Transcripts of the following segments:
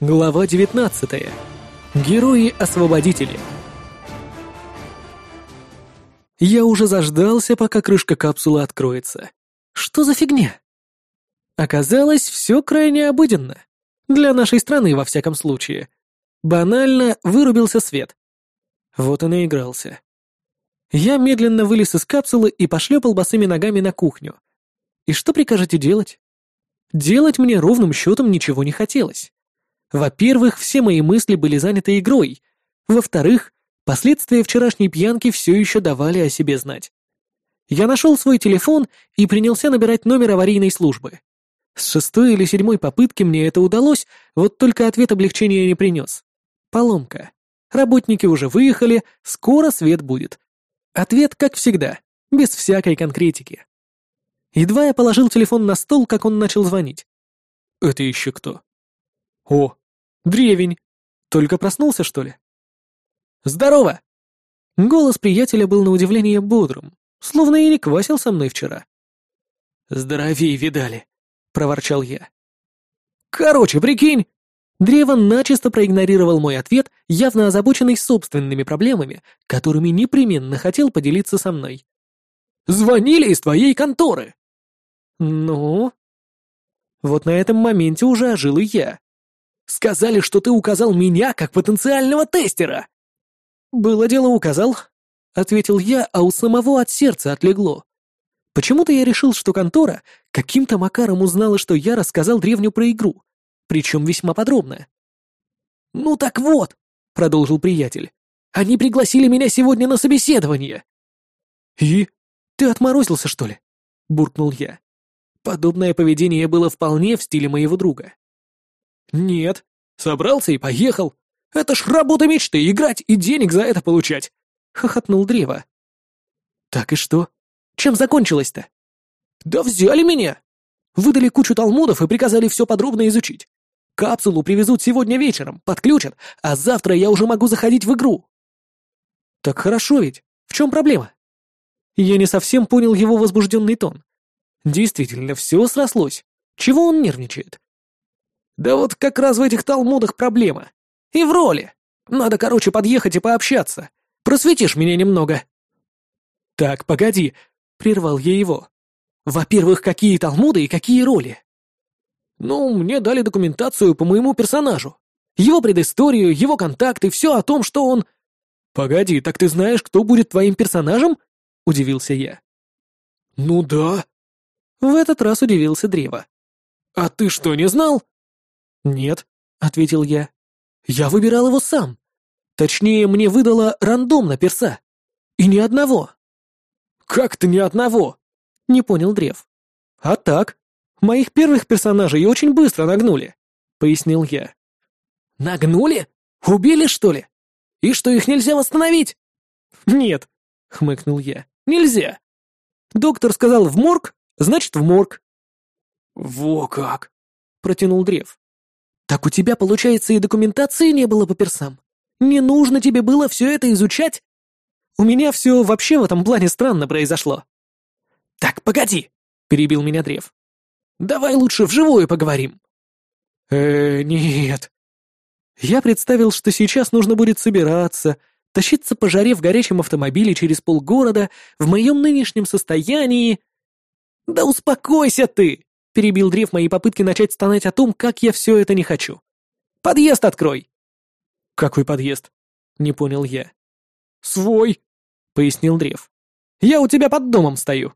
Глава 19. Герои-освободители. Я уже заждался, пока крышка капсулы откроется. Что за фигня? Оказалось, все крайне обыденно. Для нашей страны, во всяком случае. Банально вырубился свет. Вот и наигрался. Я медленно вылез из капсулы и пошлепал босыми ногами на кухню. И что прикажете делать? Делать мне ровным счетом ничего не хотелось. Во-первых, все мои мысли были заняты игрой. Во-вторых, последствия вчерашней пьянки все еще давали о себе знать. Я нашел свой телефон и принялся набирать номер аварийной службы. С шестой или седьмой попытки мне это удалось, вот только ответ облегчения не принес. Поломка. Работники уже выехали, скоро свет будет. Ответ, как всегда, без всякой конкретики. Едва я положил телефон на стол, как он начал звонить. Это еще кто? О, Древень. Только проснулся, что ли? Здорово! Голос приятеля был на удивление бодрым, словно и не квасил со мной вчера. «Здоровей видали», — проворчал я. «Короче, прикинь!» Древо начисто проигнорировал мой ответ, явно озабоченный собственными проблемами, которыми непременно хотел поделиться со мной. «Звонили из твоей конторы!» «Ну?» Вот на этом моменте уже ожил и я. Сказали, что ты указал меня как потенциального тестера!» «Было дело, указал», — ответил я, а у самого от сердца отлегло. Почему-то я решил, что контора каким-то макаром узнала, что я рассказал древню про игру, причем весьма подробно. «Ну так вот», — продолжил приятель, — «они пригласили меня сегодня на собеседование». «И? Ты отморозился, что ли?» — буркнул я. Подобное поведение было вполне в стиле моего друга. «Нет. Собрался и поехал. Это ж работа мечты, играть и денег за это получать!» — хохотнул Древо. «Так и что? Чем закончилось-то?» «Да взяли меня! Выдали кучу талмудов и приказали все подробно изучить. Капсулу привезут сегодня вечером, подключат, а завтра я уже могу заходить в игру». «Так хорошо ведь. В чем проблема?» Я не совсем понял его возбужденный тон. Действительно, все срослось. Чего он нервничает? Да вот как раз в этих талмудах проблема. И в роли. Надо, короче, подъехать и пообщаться. Просветишь меня немного. Так, погоди, прервал я его. Во-первых, какие талмуды и какие роли? Ну, мне дали документацию по моему персонажу. Его предысторию, его контакты, все о том, что он... Погоди, так ты знаешь, кто будет твоим персонажем? Удивился я. Ну да. В этот раз удивился Древо. А ты что, не знал? «Нет», — ответил я. «Я выбирал его сам. Точнее, мне выдала рандомно перса. И ни одного». «Как-то ни одного?» — не понял Древ. «А так, моих первых персонажей очень быстро нагнули», — пояснил я. «Нагнули? Убили, что ли? И что, их нельзя восстановить?» «Нет», — хмыкнул я, — «нельзя. Доктор сказал в морг, значит, в морг». «Во как!» — протянул Древ. Так у тебя, получается, и документации не было по персам? Не нужно тебе было все это изучать? У меня все вообще в этом плане странно произошло. Так, погоди, перебил меня Древ. Давай лучше вживую поговорим. Э, нет. Я представил, что сейчас нужно будет собираться, тащиться по жаре в горячем автомобиле через полгорода в моем нынешнем состоянии. Да успокойся ты! — перебил Древ мои попытки начать стонать о том, как я все это не хочу. «Подъезд открой!» «Какой подъезд?» — не понял я. «Свой!» — пояснил Древ. «Я у тебя под домом стою».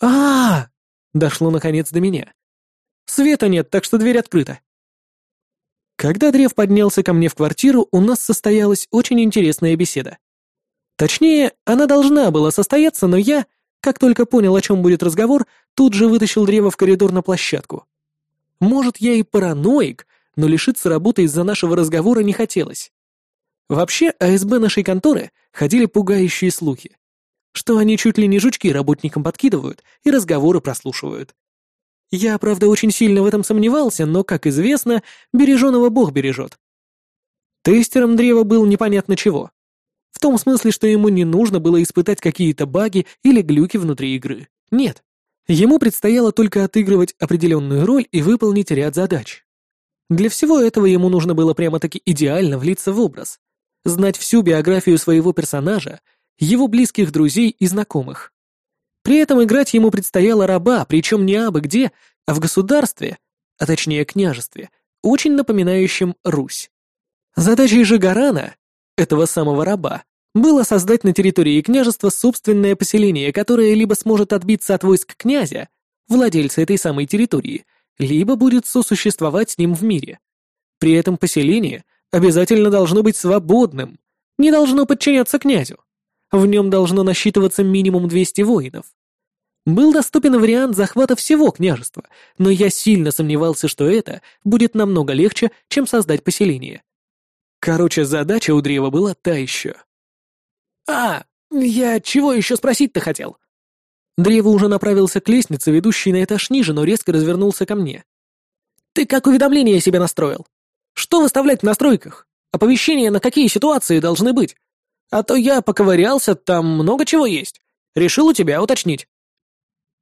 А, -а, а дошло наконец до меня. «Света нет, так что дверь открыта». Когда Древ поднялся ко мне в квартиру, у нас состоялась очень интересная беседа. Точнее, она должна была состояться, но я, как только понял, о чем будет разговор, тут же вытащил древо в коридор на площадку. Может, я и параноик, но лишиться работы из-за нашего разговора не хотелось. Вообще, АСБ нашей конторы ходили пугающие слухи, что они чуть ли не жучки работникам подкидывают и разговоры прослушивают. Я, правда, очень сильно в этом сомневался, но, как известно, береженого Бог бережет. Тестером древа был непонятно чего. В том смысле, что ему не нужно было испытать какие-то баги или глюки внутри игры. Нет. Ему предстояло только отыгрывать определенную роль и выполнить ряд задач. Для всего этого ему нужно было прямо-таки идеально влиться в образ, знать всю биографию своего персонажа, его близких друзей и знакомых. При этом играть ему предстояло раба, причем не абы где, а в государстве, а точнее княжестве, очень напоминающем Русь. Задачей же Гарана, этого самого раба, было создать на территории княжества собственное поселение, которое либо сможет отбиться от войск князя, владельца этой самой территории, либо будет сосуществовать с ним в мире. При этом поселение обязательно должно быть свободным, не должно подчиняться князю. В нем должно насчитываться минимум 200 воинов. Был доступен вариант захвата всего княжества, но я сильно сомневался, что это будет намного легче, чем создать поселение. Короче, задача у древа была та еще. «А, я чего еще спросить-то хотел?» Древо уже направился к лестнице, ведущей на этаж ниже, но резко развернулся ко мне. «Ты как уведомление себе настроил? Что выставлять в настройках? Оповещения на какие ситуации должны быть? А то я поковырялся, там много чего есть. Решил у тебя уточнить».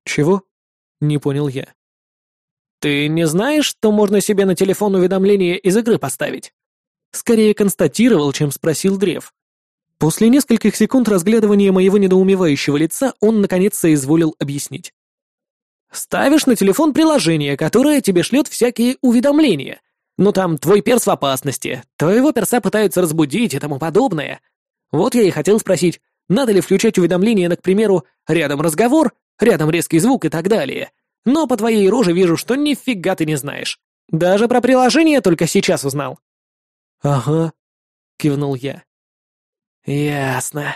«Чего?» — не понял я. «Ты не знаешь, что можно себе на телефон уведомления из игры поставить?» Скорее констатировал, чем спросил Древ. После нескольких секунд разглядывания моего недоумевающего лица он наконец соизволил объяснить. «Ставишь на телефон приложение, которое тебе шлет всякие уведомления. Ну там твой перс в опасности, твоего перса пытаются разбудить и тому подобное. Вот я и хотел спросить, надо ли включать уведомления на, к примеру, рядом разговор, рядом резкий звук и так далее. Но по твоей роже вижу, что нифига ты не знаешь. Даже про приложение только сейчас узнал». «Ага», — кивнул я. «Ясно».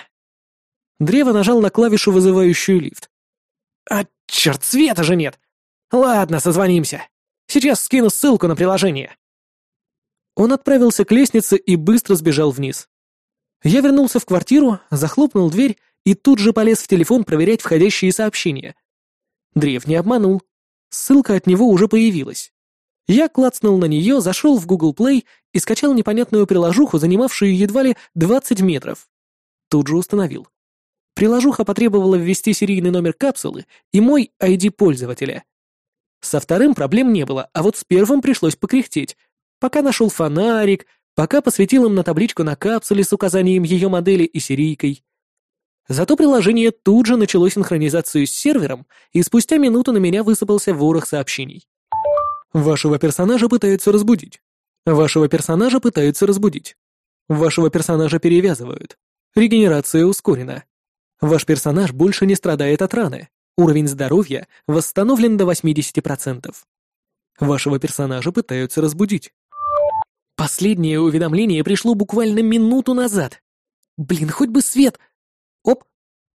Древо нажал на клавишу, вызывающую лифт. «А, черт, света же нет! Ладно, созвонимся. Сейчас скину ссылку на приложение». Он отправился к лестнице и быстро сбежал вниз. Я вернулся в квартиру, захлопнул дверь и тут же полез в телефон проверять входящие сообщения. Древ не обманул. Ссылка от него уже появилась. Я клацнул на нее, зашел в Google Play и скачал непонятную приложуху, занимавшую едва ли 20 метров. Тут же установил. Приложуха потребовала ввести серийный номер капсулы и мой ID пользователя. Со вторым проблем не было, а вот с первым пришлось покряхтеть, пока нашел фонарик, пока посветил им на табличку на капсуле с указанием ее модели и серийкой. Зато приложение тут же начало синхронизацию с сервером, и спустя минуту на меня высыпался ворох сообщений. Вашего персонажа пытаются разбудить. Вашего персонажа пытаются разбудить. Вашего персонажа перевязывают. Регенерация ускорена. Ваш персонаж больше не страдает от раны. Уровень здоровья восстановлен до 80%. Вашего персонажа пытаются разбудить. Последнее уведомление пришло буквально минуту назад. Блин, хоть бы свет. Оп.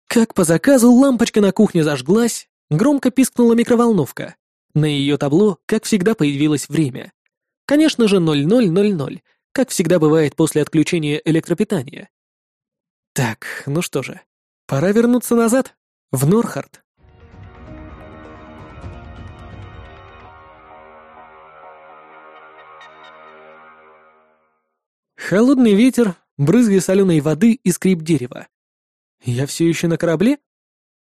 Как по заказу лампочка на кухне зажглась, громко пискнула микроволновка. На ее табло, как всегда, появилось время. Конечно же, 0000, как всегда бывает после отключения электропитания. Так, ну что же, пора вернуться назад, в Норхард. Холодный ветер, брызги соленой воды и скрип дерева. Я все еще на корабле?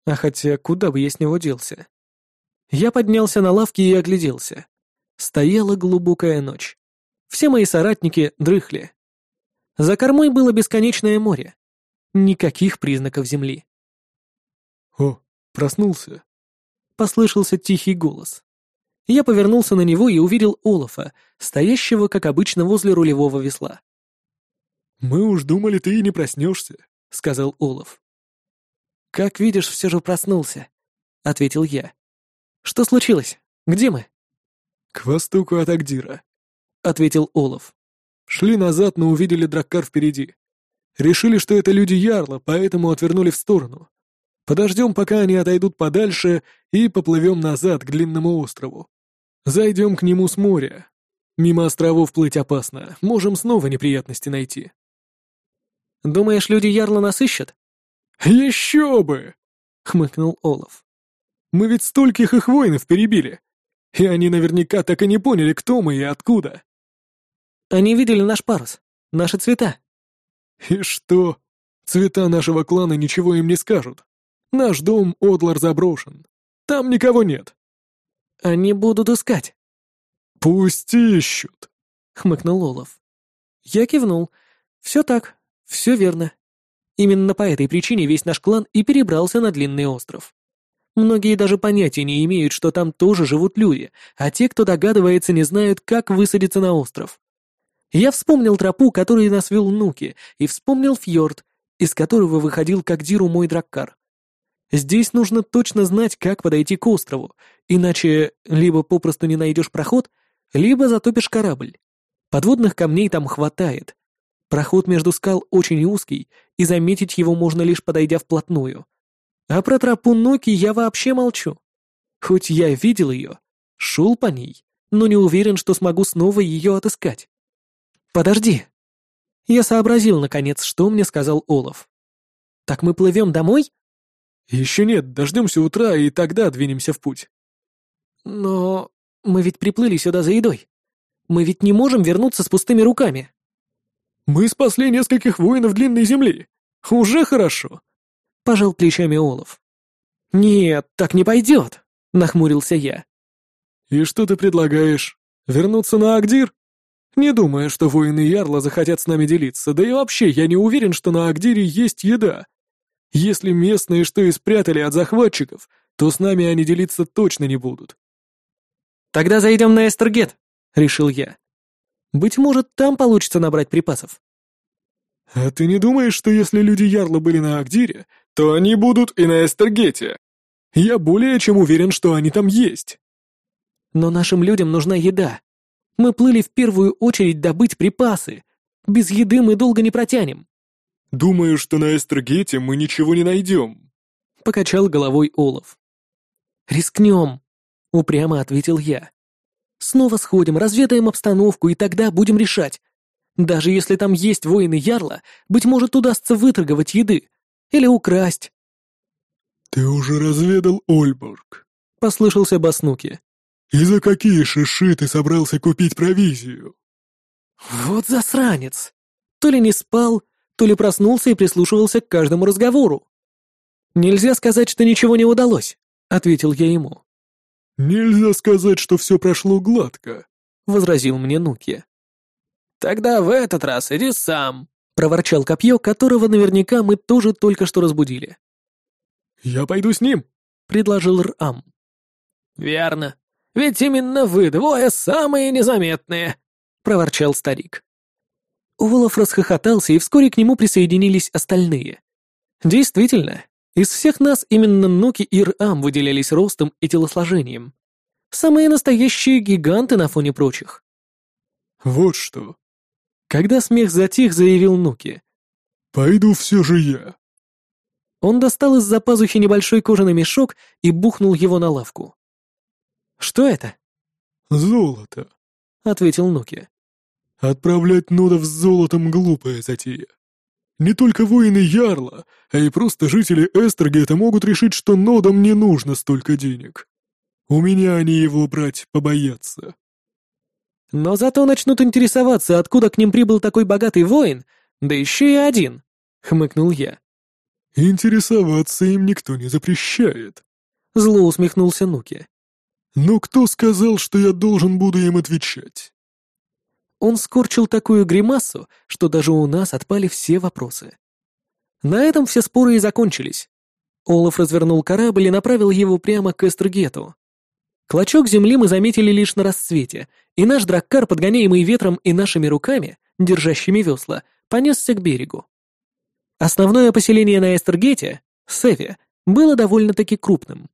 А хотя, куда бы я с него делся? Я поднялся на лавке и огляделся. Стояла глубокая ночь. Все мои соратники дрыхли. За кормой было бесконечное море. Никаких признаков земли. «О, проснулся!» — послышался тихий голос. Я повернулся на него и увидел Олафа, стоящего, как обычно, возле рулевого весла. «Мы уж думали, ты и не проснешься», — сказал Олаф. «Как видишь, все же проснулся», — ответил я. Что случилось? Где мы?» «К востоку от Агдира», — ответил Олаф. «Шли назад, но увидели драккар впереди. Решили, что это люди Ярла, поэтому отвернули в сторону. Подождем, пока они отойдут подальше, и поплывем назад к длинному острову. Зайдем к нему с моря. Мимо островов плыть опасно, можем снова неприятности найти». «Думаешь, люди Ярла нас ищут?» «Еще бы!» — хмыкнул Олаф. Мы ведь стольких их воинов перебили. И они наверняка так и не поняли, кто мы и откуда. Они видели наш парус, наши цвета. И что? Цвета нашего клана ничего им не скажут. Наш дом Одлар заброшен. Там никого нет. Они будут искать. «Пусть ищут», — хмыкнул Олаф. Я кивнул. Все так, все верно. Именно по этой причине весь наш клан и перебрался на длинный остров. Многие даже понятия не имеют, что там тоже живут люди, а те, кто догадывается, не знают, как высадиться на остров. Я вспомнил тропу, которой нас вел Нуки, и вспомнил фьорд, из которого выходил к Диру мой драккар. Здесь нужно точно знать, как подойти к острову, иначе либо попросту не найдешь проход, либо затопишь корабль. Подводных камней там хватает. Проход между скал очень узкий, и заметить его можно лишь подойдя вплотную. А про тропу Ноки я вообще молчу. Хоть я видел ее, шел по ней, но не уверен, что смогу снова ее отыскать. «Подожди!» Я сообразил, наконец, что мне сказал Олаф. «Так мы плывем домой?» «Еще нет, дождемся утра, и тогда двинемся в путь». «Но мы ведь приплыли сюда за едой. Мы ведь не можем вернуться с пустыми руками. Мы спасли нескольких воинов длинной земли. Уже хорошо. Пожал плечами Олов. Нет, так не пойдет, нахмурился я. И что ты предлагаешь? Вернуться на Агдир? Не думаю, что воины Ярла захотят с нами делиться, да и вообще я не уверен, что на Агдире есть еда. Если местные что и спрятали от захватчиков, то с нами они делиться точно не будут. Тогда зайдем на Эстергет, — решил я. «Быть может, там получится набрать припасов». «А ты не думаешь, что если люди Ярла были на Агдире, то они будут и на Эстергете? Я более чем уверен, что они там есть». «Но нашим людям нужна еда. Мы плыли в первую очередь добыть припасы. Без еды мы долго не протянем». «Думаю, что на Эстергете мы ничего не найдем», — покачал головой Олаф. «Рискнем», — упрямо ответил я. Снова сходим, разведаем обстановку, и тогда будем решать. Даже если там есть воины Ярла, быть может, удастся выторговать еды. Или украсть. «Ты уже разведал Ольборг?» — послышался Баснуки. «И за какие шиши ты собрался купить провизию?» «Вот засранец! То ли не спал, то ли проснулся и прислушивался к каждому разговору. «Нельзя сказать, что ничего не удалось», — ответил я ему. «Нельзя сказать, что все прошло гладко», — возразил мне Нуки. «Тогда в этот раз иди сам», — проворчал копье, которого наверняка мы тоже только что разбудили. «Я пойду с ним», — предложил Рам. «Верно. Ведь именно вы двое самые незаметные», — проворчал старик. Уволов расхохотался, и вскоре к нему присоединились остальные. Действительно, из всех нас именно Ноки и Рам выделялись ростом и телосложением. Самые настоящие гиганты на фоне прочих. «Вот что». Когда смех затих, заявил Нуки. «Пойду все же я». Он достал из-за пазухи небольшой кожаный мешок и бухнул его на лавку. «Что это?» «Золото», — ответил Нуки. «Отправлять нодов с золотом — глупая затея. Не только воины Ярла, а и просто жители Эстергета могут решить, что нодам не нужно столько денег. У меня они его брать побоятся. Но зато начнут интересоваться, откуда к ним прибыл такой богатый воин, да еще и один, — хмыкнул я. Интересоваться им никто не запрещает. Зло усмехнулся Нуки. Но кто сказал, что я должен буду им отвечать? Он скорчил такую гримасу, что даже у нас отпали все вопросы. На этом все споры и закончились. Олаф развернул корабль и направил его прямо к Эстргету. Клочок земли мы заметили лишь на рассвете, и наш драккар, подгоняемый ветром и нашими руками, держащими весла, понесся к берегу. Основное поселение на Эстергете, Севе, было довольно-таки крупным.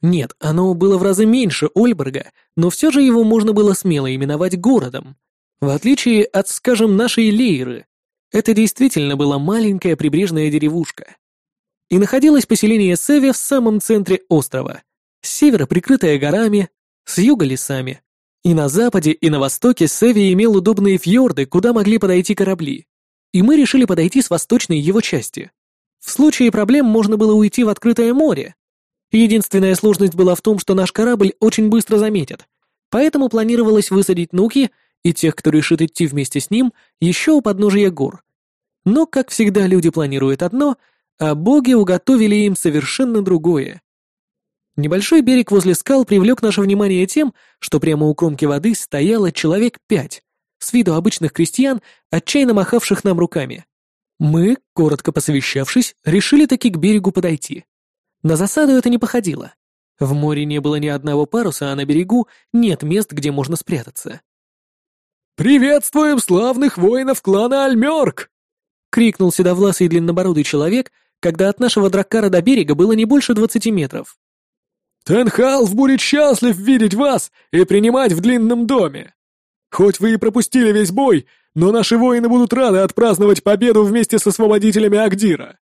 Нет, оно было в разы меньше Ольберга, но все же его можно было смело именовать городом, в отличие от, скажем, нашей Лейры, это действительно была маленькая прибрежная деревушка. И находилось поселение Севи в самом центре острова, с севера прикрытое горами, с юга лесами. И на западе, и на востоке Севи имел удобные фьорды, куда могли подойти корабли. И мы решили подойти с восточной его части. В случае проблем можно было уйти в открытое море. Единственная сложность была в том, что наш корабль очень быстро заметят, поэтому планировалось высадить Нуки и тех, кто решит идти вместе с ним, еще у подножия гор. Но, как всегда, люди планируют одно, а боги уготовили им совершенно другое. Небольшой берег возле скал привлек наше внимание тем, что прямо у кромки воды стояло человек пять, с виду обычных крестьян, отчаянно махавших нам руками. Мы, коротко посовещавшись, решили таки к берегу подойти. На засаду это не походило. В море не было ни одного паруса, а на берегу нет мест, где можно спрятаться. «Приветствуем славных воинов клана Альмёрк!» — крикнул седовласый длиннобородый человек, когда от нашего драккара до берега было не больше двадцати метров. «Тенхалф будет счастлив видеть вас и принимать в длинном доме! Хоть вы и пропустили весь бой, но наши воины будут рады отпраздновать победу вместе с освободителями Агдира!»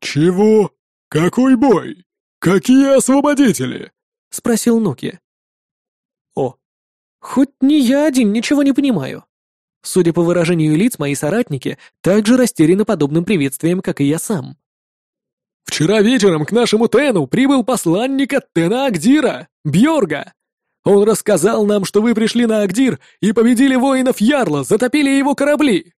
«Чего? Какой бой? Какие освободители?» — спросил Нуки. «О, хоть не я один ничего не понимаю. Судя по выражению лиц, мои соратники также растеряны подобным приветствием, как и я сам. «Вчера вечером к нашему Тену прибыл посланник от Тена Агдира, Бьорга. Он рассказал нам, что вы пришли на Агдир и победили воинов Ярла, затопили его корабли.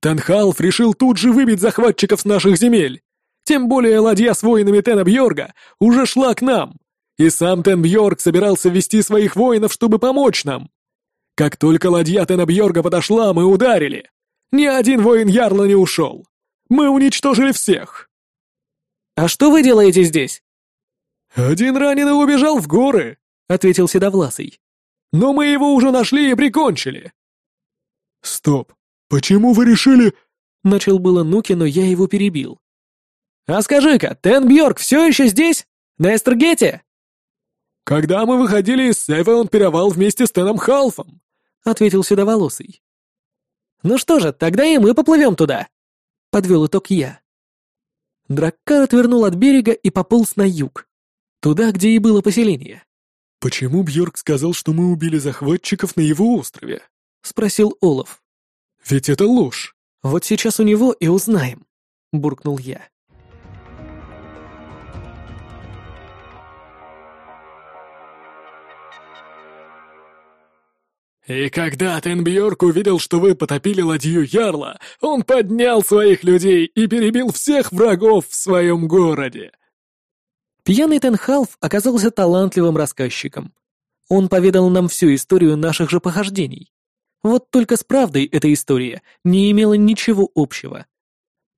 Танхалф решил тут же выбить захватчиков с наших земель. Тем более ладья с воинами Тена Бьорга уже шла к нам, и сам Тен Бьорг собирался вести своих воинов, чтобы помочь нам. Как только ладья Тенабьорга подошла, мы ударили. Ни один воин Ярла не ушел. Мы уничтожили всех. «А что вы делаете здесь?» «Один раненый убежал в горы», — ответил Седовласый. «Но мы его уже нашли и прикончили». «Стоп, почему вы решили...» Начал было Нуки, но я его перебил. «А скажи-ка, Тен Бьорк все еще здесь? На Эстергете?» «Когда мы выходили из Севы, он пировал вместе с Теном Халфом. — ответил Седоволосый. «Ну что же, тогда и мы поплывем туда», — подвел итог я. Драккар отвернул от берега и пополз на юг, туда, где и было поселение. «Почему Бьорк сказал, что мы убили захватчиков на его острове?» — спросил Олаф. «Ведь это ложь». «Вот сейчас у него и узнаем», — буркнул я. «И когда Тенбьорк увидел, что вы потопили ладью Ярла, он поднял своих людей и перебил всех врагов в своем городе!» Пьяный Тенхалф оказался талантливым рассказчиком. Он поведал нам всю историю наших же похождений. Вот только с правдой эта история не имела ничего общего.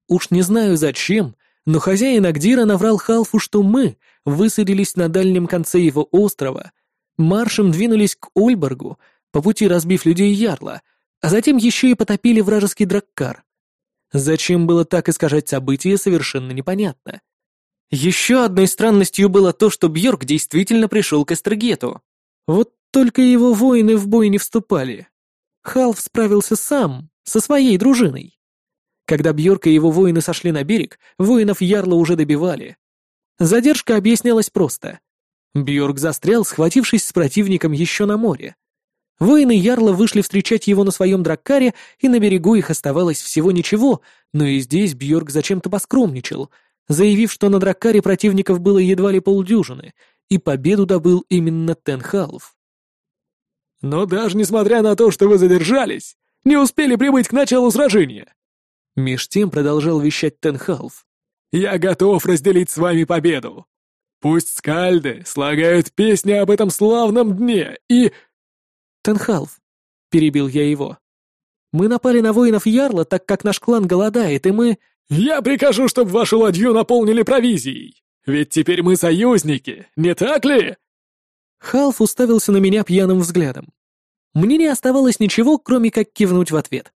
Уж не знаю зачем, но хозяин Агдира наврал Халфу, что мы высадились на дальнем конце его острова, маршем двинулись к Ольборгу, по пути разбив людей Ярла, а затем еще и потопили вражеский драккар. Зачем было так искажать события, совершенно непонятно. Еще одной странностью было то, что Бьорк действительно пришел к Эстрагету. Вот только его воины в бой не вступали. Халф справился сам, со своей дружиной. Когда Бьорк и его воины сошли на берег, воинов Ярла уже добивали. Задержка объяснялась просто. Бьорк застрял, схватившись с противником еще на море. Воины Ярла вышли встречать его на своем драккаре, и на берегу их оставалось всего ничего, но и здесь Бьорк зачем-то поскромничал, заявив, что на драккаре противников было едва ли полдюжины, и победу добыл именно Тенхалов. «Но даже несмотря на то, что вы задержались, не успели прибыть к началу сражения!» Меж тем продолжал вещать Тенхалф. «Я готов разделить с вами победу. Пусть скальды слагают песни об этом славном дне и...» «Тенхалф», — перебил я его. «Мы напали на воинов Ярла, так как наш клан голодает, и мы...» «Я прикажу, чтобы вашу ладью наполнили провизией! Ведь теперь мы союзники, не так ли?» Халф уставился на меня пьяным взглядом. Мне не оставалось ничего, кроме как кивнуть в ответ.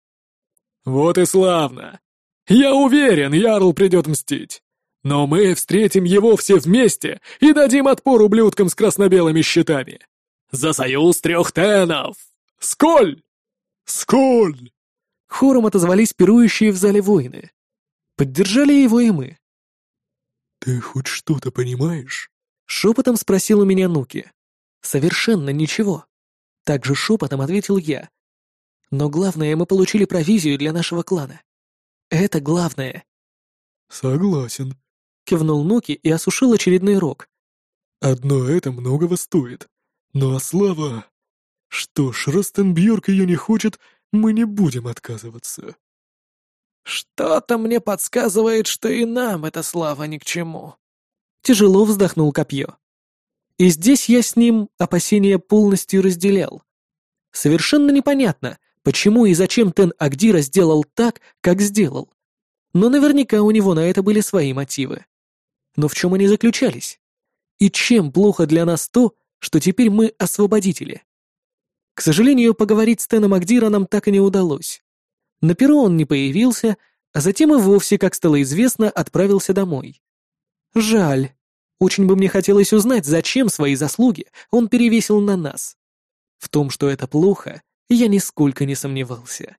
«Вот и славно! Я уверен, Ярл придет мстить. Но мы встретим его все вместе и дадим отпор ублюдкам с красно-белыми щитами. За союз трех тенов! Сколь! Сколь!» Хором отозвались пирующие в зале воины. Поддержали его и мы. «Ты хоть что-то понимаешь?» Шепотом спросил у меня Нуки. «Совершенно ничего». Также шепотом ответил я. «Но главное, мы получили провизию для нашего клана. Это главное». «Согласен», — кивнул Нуки и осушил очередной рог. «Одно это многого стоит. Ну а слава... Что ж, Ростенбьорк ее не хочет, мы не будем отказываться. Что-то мне подсказывает, что и нам эта слава ни к чему. Тяжело вздохнул копье. И здесь я с ним опасения полностью разделял. Совершенно непонятно, почему и зачем Тен Агдира сделал так, как сделал. Но наверняка у него на это были свои мотивы. Но в чем они заключались? И чем плохо для нас то, что теперь мы освободители? К сожалению, поговорить с Теном Агдира нам так и не удалось. На перу он не появился, а затем и вовсе, как стало известно, отправился домой. Жаль. Очень бы мне хотелось узнать, зачем свои заслуги он перевесил на нас. В том, что это плохо, я нисколько не сомневался.